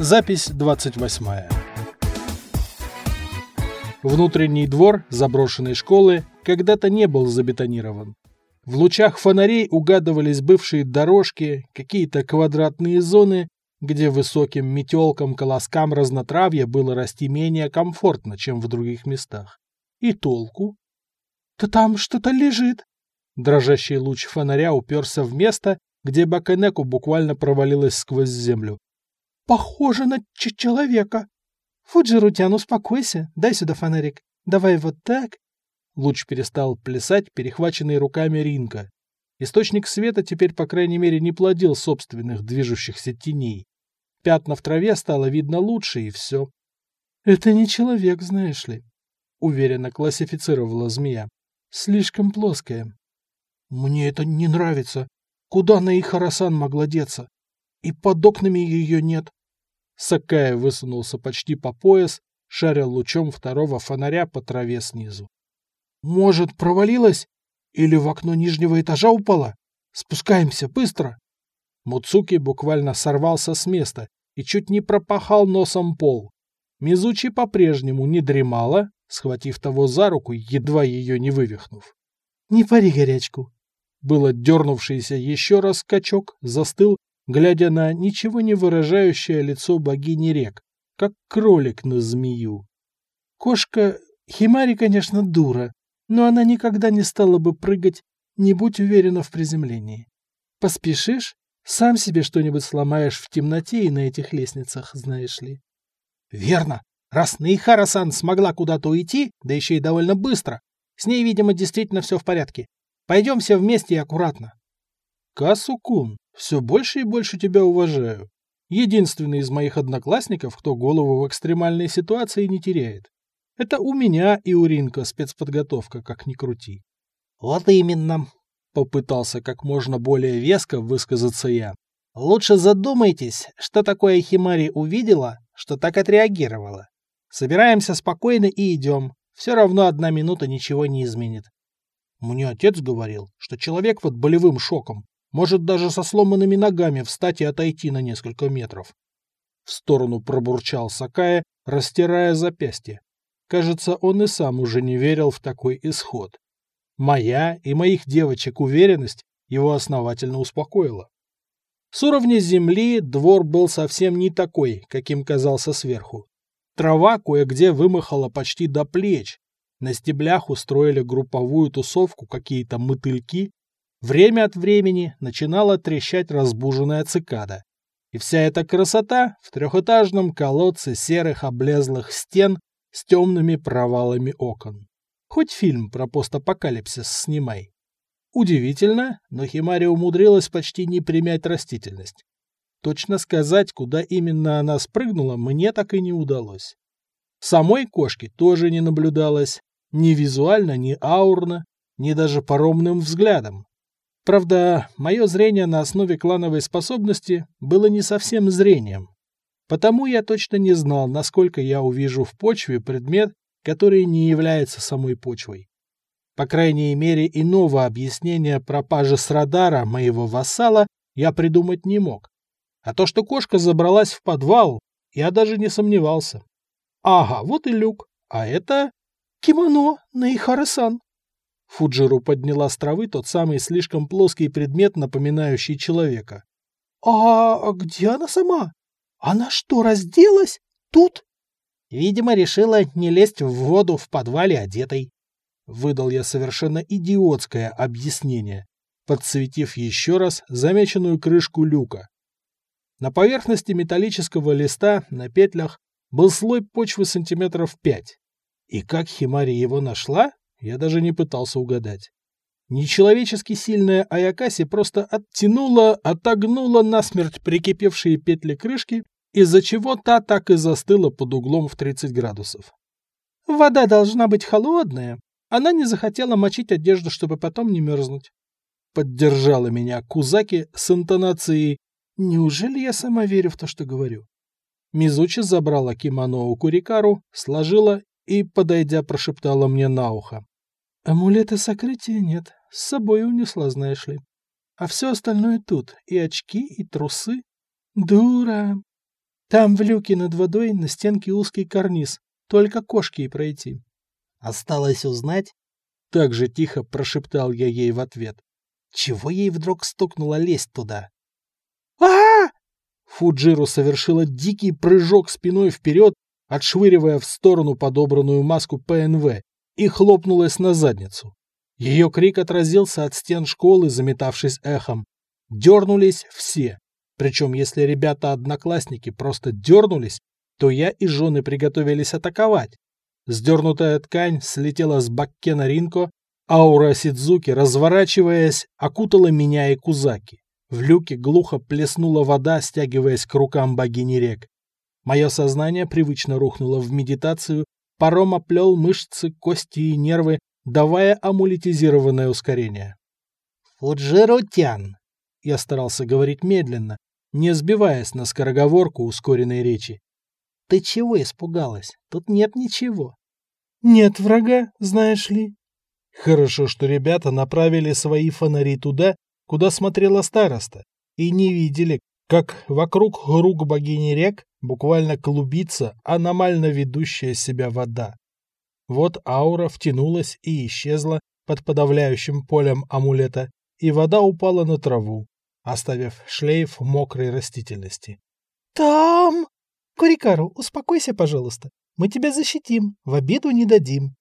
Запись 28. Внутренний двор заброшенной школы когда-то не был забетонирован. В лучах фонарей угадывались бывшие дорожки, какие-то квадратные зоны, где высоким метелкам колоскам разнотравья было расти менее комфортно, чем в других местах. И толку? «Да там что-то лежит!» Дрожащий луч фонаря уперся в место, где Баканеку буквально провалилась сквозь землю. «Похоже на человека!» «Фуджирутян, успокойся, дай сюда фонарик. Давай вот так». Луч перестал плясать, перехваченный руками Ринка. Источник света теперь, по крайней мере, не плодил собственных движущихся теней. Пятна в траве стало видно лучше, и все. «Это не человек, знаешь ли», — уверенно классифицировала змея. «Слишком плоская». «Мне это не нравится. Куда Наихарасан могла деться? И под окнами ее нет». Сакая высунулся почти по пояс, шаря лучом второго фонаря по траве снизу. «Может, провалилась? Или в окно нижнего этажа упала? Спускаемся, быстро!» Муцуки буквально сорвался с места и чуть не пропахал носом пол. Мизучи по-прежнему не дремала, схватив того за руку, едва ее не вывихнув. «Не пари горячку!» Было дернувшийся еще раз скачок, застыл, глядя на ничего не выражающее лицо богини рек, как кролик на змею. Кошка Химари, конечно, дура, но она никогда не стала бы прыгать, не будь уверена в приземлении. Поспешишь, сам себе что-нибудь сломаешь в темноте и на этих лестницах, знаешь ли. Верно. Раз Нейхара-сан смогла куда-то уйти, да еще и довольно быстро, с ней, видимо, действительно все в порядке. Пойдем все вместе и аккуратно. Касукун, все больше и больше тебя уважаю. Единственный из моих одноклассников, кто голову в экстремальной ситуации не теряет. Это у меня и у Ринка спецподготовка, как ни крути. Вот именно. Попытался как можно более веско высказаться я. Лучше задумайтесь, что такое Химари увидела, что так отреагировала. Собираемся спокойно и идем. Все равно одна минута ничего не изменит. Мне отец говорил, что человек под болевым шоком может даже со сломанными ногами встать и отойти на несколько метров. В сторону пробурчал Сакая, растирая запястье. Кажется, он и сам уже не верил в такой исход. Моя и моих девочек уверенность его основательно успокоила. С уровня земли двор был совсем не такой, каким казался сверху. Трава кое-где вымахала почти до плеч, на стеблях устроили групповую тусовку какие-то мотыльки. Время от времени начинала трещать разбуженная цикада. И вся эта красота в трехэтажном колодце серых облезлых стен с темными провалами окон. Хоть фильм про постапокалипсис снимай. Удивительно, но Химари умудрилась почти не примять растительность. Точно сказать, куда именно она спрыгнула, мне так и не удалось. Самой кошки тоже не наблюдалось, ни визуально, ни аурно, ни даже паромным взглядом. Правда, мое зрение на основе клановой способности было не совсем зрением. Потому я точно не знал, насколько я увижу в почве предмет, который не является самой почвой. По крайней мере, иного объяснения пропажи с радара моего вассала я придумать не мог. А то, что кошка забралась в подвал, я даже не сомневался. Ага, вот и люк. А это «Кимоно, Наихара-сан!» Фуджиру подняла с травы тот самый слишком плоский предмет, напоминающий человека. «А где она сама? Она что, разделась? Тут?» Видимо, решила не лезть в воду в подвале одетой. Выдал я совершенно идиотское объяснение, подсветив еще раз замеченную крышку люка. На поверхности металлического листа на петлях был слой почвы сантиметров пять. И как Химари его нашла, я даже не пытался угадать. Нечеловечески сильная Аякаси просто оттянула, отогнула насмерть прикипевшие петли крышки, из-за чего та так и застыла под углом в 30 градусов. «Вода должна быть холодная. Она не захотела мочить одежду, чтобы потом не мерзнуть». Поддержала меня Кузаки с интонацией «Неужели я сама верю в то, что говорю?» Мизучи забрала кимоно у Курикару, сложила и, подойдя, прошептала мне на ухо. «Амулета сокрытия нет, с собой унесла, знаешь ли. А все остальное тут, и очки, и трусы. Дура!» Там в люке над водой на стенке узкий карниз, только кошки и пройти. Осталось узнать, так же тихо прошептал я ей в ответ. Чего ей вдруг стукнуло лезть туда? а Фуджиру совершила дикий прыжок спиной вперед, отшвыривая в сторону подобранную маску ПНВ, и хлопнулась на задницу. Ее крик отразился от стен школы, заметавшись эхом. Дернулись все. Причем, если ребята-одноклассники просто дернулись, то я и жены приготовились атаковать. Сдернутая ткань слетела с Баккена Ринко, аура Сидзуки, разворачиваясь, окутала меня и Кузаки. В люке глухо плеснула вода, стягиваясь к рукам богини рек. Мое сознание привычно рухнуло в медитацию, паром оплел мышцы, кости и нервы, давая амулетизированное ускорение. «Фуджирутян!» Я старался говорить медленно, не сбиваясь на скороговорку ускоренной речи. «Ты чего испугалась? Тут нет ничего. Нет врага, знаешь ли. Хорошо, что ребята направили свои фонари туда, куда смотрела староста, и не видели, как вокруг рук богини рек буквально клубится аномально ведущая себя вода. Вот аура втянулась и исчезла под подавляющим полем амулета, и вода упала на траву, оставив шлейф мокрой растительности. «Там!» «Курикару, успокойся, пожалуйста. Мы тебя защитим, в обиду не дадим.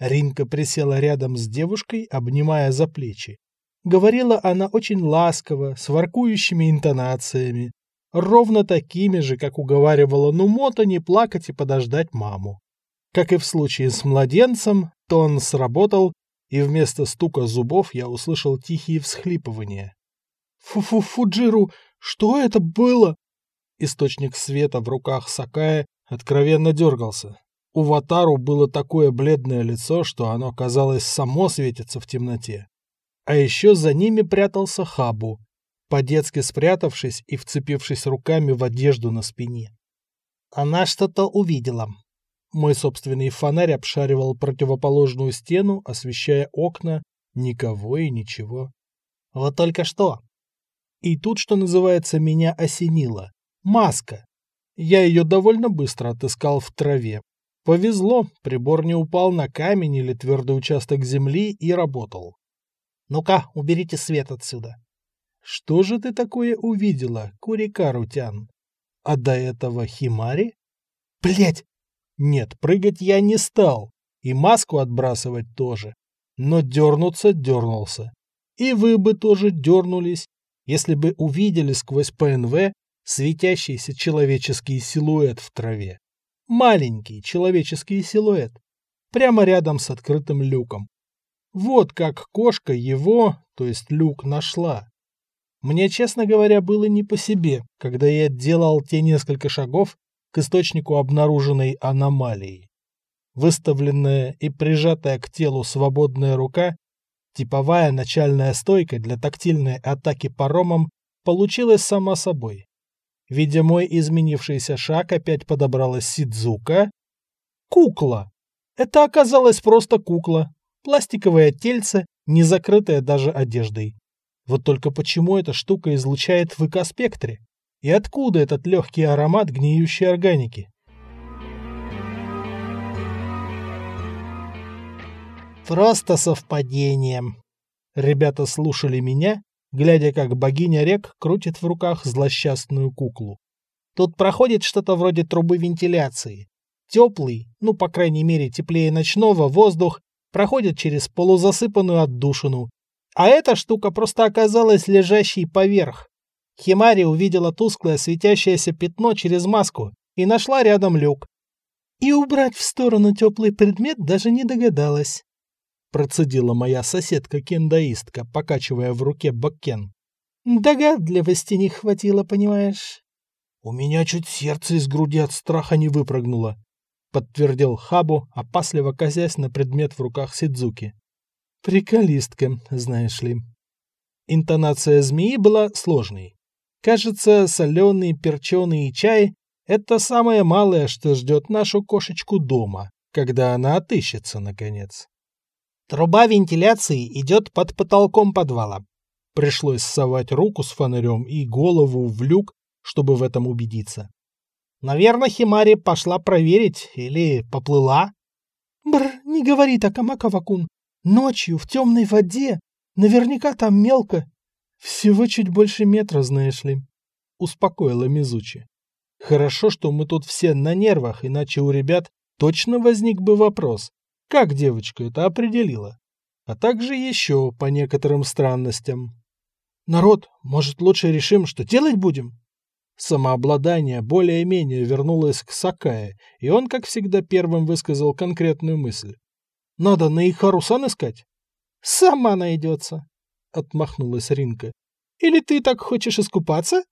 Ринка присела рядом с девушкой, обнимая за плечи. Говорила она очень ласково, с воркующими интонациями, ровно такими же, как уговаривала Нумота не плакать и подождать маму. Как и в случае с младенцем, тон сработал, и вместо стука зубов я услышал тихие всхлипывания. «Фу-фу, Фуджиру, что это было?» Источник света в руках Сакая откровенно дергался. У Ватару было такое бледное лицо, что оно, казалось, само светится в темноте. А еще за ними прятался Хабу, по-детски спрятавшись и вцепившись руками в одежду на спине. Она что-то увидела. Мой собственный фонарь обшаривал противоположную стену, освещая окна, никого и ничего. Вот только что. И тут, что называется, меня осенило. Маска. Я ее довольно быстро отыскал в траве. Повезло, прибор не упал на камень или твердый участок земли и работал. «Ну-ка, уберите свет отсюда». «Что же ты такое увидела, Курикарутян? А до этого Химари?» «Блядь!» Нет, прыгать я не стал, и маску отбрасывать тоже. Но дернуться дернулся. И вы бы тоже дернулись, если бы увидели сквозь ПНВ светящийся человеческий силуэт в траве. Маленький человеческий силуэт. Прямо рядом с открытым люком. Вот как кошка его, то есть люк, нашла. Мне, честно говоря, было не по себе, когда я делал те несколько шагов к источнику обнаруженной аномалии. Выставленная и прижатая к телу свободная рука, типовая начальная стойка для тактильной атаки паромом, получилась сама собой. Видя мой изменившийся шаг, опять подобралась Сидзука. Кукла! Это оказалось просто кукла. Пластиковое тельце, не закрытое даже одеждой. Вот только почему эта штука излучает в экоспектре? И откуда этот легкий аромат гниющей органики? Просто совпадение. Ребята слушали меня, глядя, как богиня рек крутит в руках злосчастную куклу. Тут проходит что-то вроде трубы вентиляции. Теплый, ну, по крайней мере, теплее ночного, воздух проходит через полузасыпанную отдушину. А эта штука просто оказалась лежащей поверх. Химари увидела тусклое светящееся пятно через маску и нашла рядом люк. И убрать в сторону теплый предмет даже не догадалась. Процедила моя соседка-кендаистка, покачивая в руке бакен. Догадливости не хватило, понимаешь? У меня чуть сердце из груди от страха не выпрыгнуло, подтвердил Хабу, опасливо косясь на предмет в руках Сидзуки. Приколистка, знаешь ли. Интонация змеи была сложной. Кажется, соленый перченый чай — это самое малое, что ждет нашу кошечку дома, когда она отыщется, наконец. Труба вентиляции идет под потолком подвала. Пришлось совать руку с фонарем и голову в люк, чтобы в этом убедиться. Наверное, Химари пошла проверить или поплыла. Бр, не говори так, Амакава-кун. Ночью в темной воде. Наверняка там мелко. Всего чуть больше метра, знаешь ли. Успокоила Мизучи. Хорошо, что мы тут все на нервах, иначе у ребят точно возник бы вопрос, как девочка это определила, а также еще по некоторым странностям. Народ, может, лучше решим, что делать будем? Самообладание более-менее вернулось к Сакае, и он, как всегда, первым высказал конкретную мысль. «Надо на Ихару-сан искать?» «Сама найдется», — отмахнулась Ринка. «Или ты так хочешь искупаться?»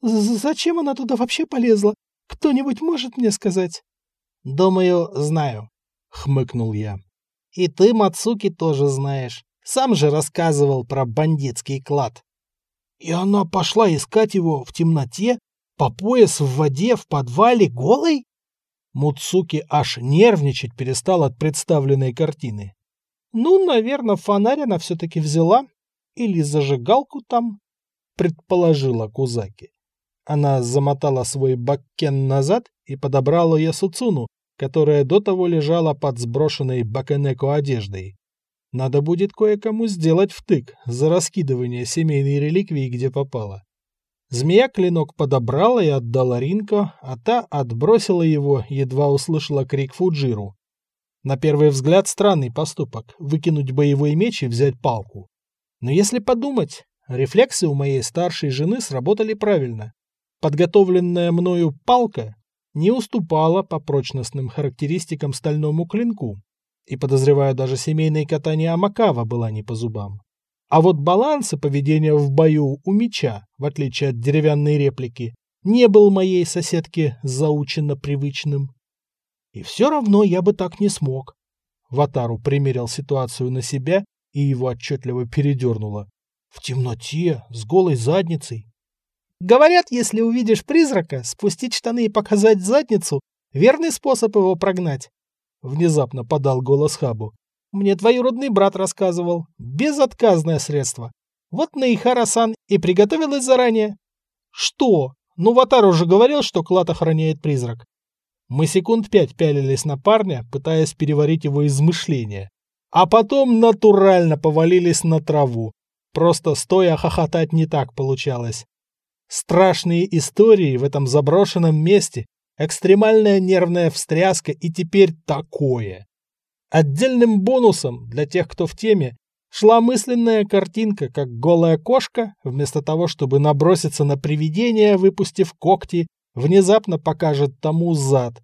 «Зачем она туда вообще полезла? Кто-нибудь может мне сказать?» «Думаю, знаю», — хмыкнул я. «И ты, Мацуки, тоже знаешь. Сам же рассказывал про бандитский клад». «И она пошла искать его в темноте, по пояс в воде, в подвале, голой?» Муцуки аж нервничать перестал от представленной картины. «Ну, наверное, фонарь она все-таки взяла. Или зажигалку там», — предположила Кузаки. Она замотала свой баккен назад и подобрала Ясуцуну, которая до того лежала под сброшенной бакенеко одеждой. Надо будет кое-кому сделать втык за раскидывание семейной реликвии, где попало. Змея клинок подобрала и отдала Ринко, а та отбросила его, едва услышала крик Фуджиру. На первый взгляд странный поступок – выкинуть боевой меч и взять палку. Но если подумать, рефлексы у моей старшей жены сработали правильно. Подготовленная мною палка не уступала по прочностным характеристикам стальному клинку, и, подозреваю, даже семейное катание Амакава была не по зубам. А вот баланс и поведение в бою у меча, в отличие от деревянной реплики, не был моей соседке заученно привычным. И все равно я бы так не смог. Ватару примерил ситуацию на себя, и его отчетливо передернуло. В темноте, с голой задницей. Говорят, если увидишь призрака, спустить штаны и показать задницу — верный способ его прогнать. Внезапно подал голос Хабу. Мне двоюродный брат рассказывал. Безотказное средство. Вот Наихара-сан и приготовилась заранее. Что? Ну, Ватар уже говорил, что клад охраняет призрак. Мы секунд пять пялились на парня, пытаясь переварить его измышления. А потом натурально повалились на траву. Просто стоя хохотать не так получалось. Страшные истории в этом заброшенном месте, экстремальная нервная встряска и теперь такое. Отдельным бонусом для тех, кто в теме, шла мысленная картинка, как голая кошка, вместо того, чтобы наброситься на привидение, выпустив когти, внезапно покажет тому зад.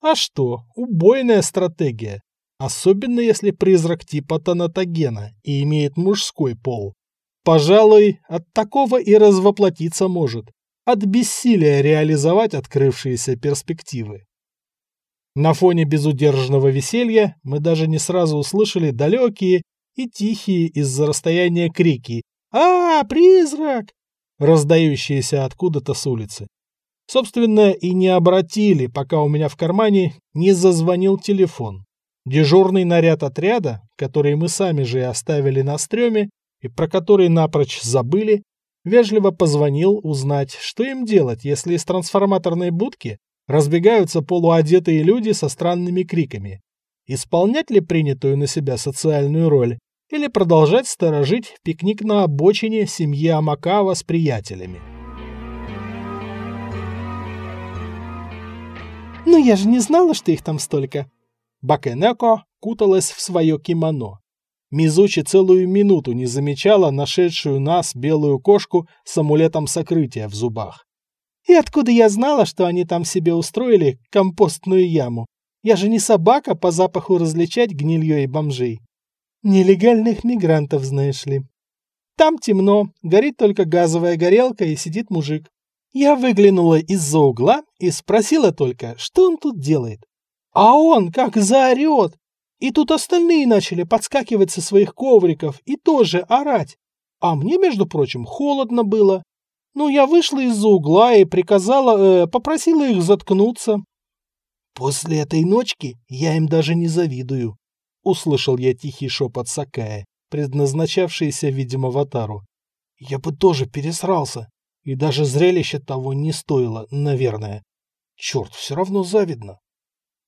А что, убойная стратегия. Особенно если призрак типа Танатогена и имеет мужской пол. Пожалуй, от такого и развоплотиться может, от бессилия реализовать открывшиеся перспективы. На фоне безудержного веселья мы даже не сразу услышали далекие и тихие из-за расстояния крики «А, призрак!», раздающиеся откуда-то с улицы. Собственно, и не обратили, пока у меня в кармане не зазвонил телефон. Дежурный наряд отряда, который мы сами же и оставили на стреме, и про который напрочь забыли, вежливо позвонил узнать, что им делать, если из трансформаторной будки разбегаются полуодетые люди со странными криками. Исполнять ли принятую на себя социальную роль или продолжать сторожить пикник на обочине семьи Амакава с приятелями? «Ну я же не знала, что их там столько!» Бакенеко куталась в свое кимоно. Мизучи целую минуту не замечала нашедшую нас белую кошку с амулетом сокрытия в зубах. «И откуда я знала, что они там себе устроили компостную яму? Я же не собака по запаху различать гнилье и бомжей. Нелегальных мигрантов, знаешь ли. Там темно, горит только газовая горелка и сидит мужик. Я выглянула из-за угла и спросила только, что он тут делает. А он как заорет! И тут остальные начали подскакивать со своих ковриков и тоже орать. А мне, между прочим, холодно было. Ну, я вышла из-за угла и приказала, э, попросила их заткнуться. После этой ночки я им даже не завидую. Услышал я тихий шепот Сакая, предназначавшийся, видимо, Ватару. Я бы тоже пересрался. И даже зрелище того не стоило, наверное. Черт, все равно завидно.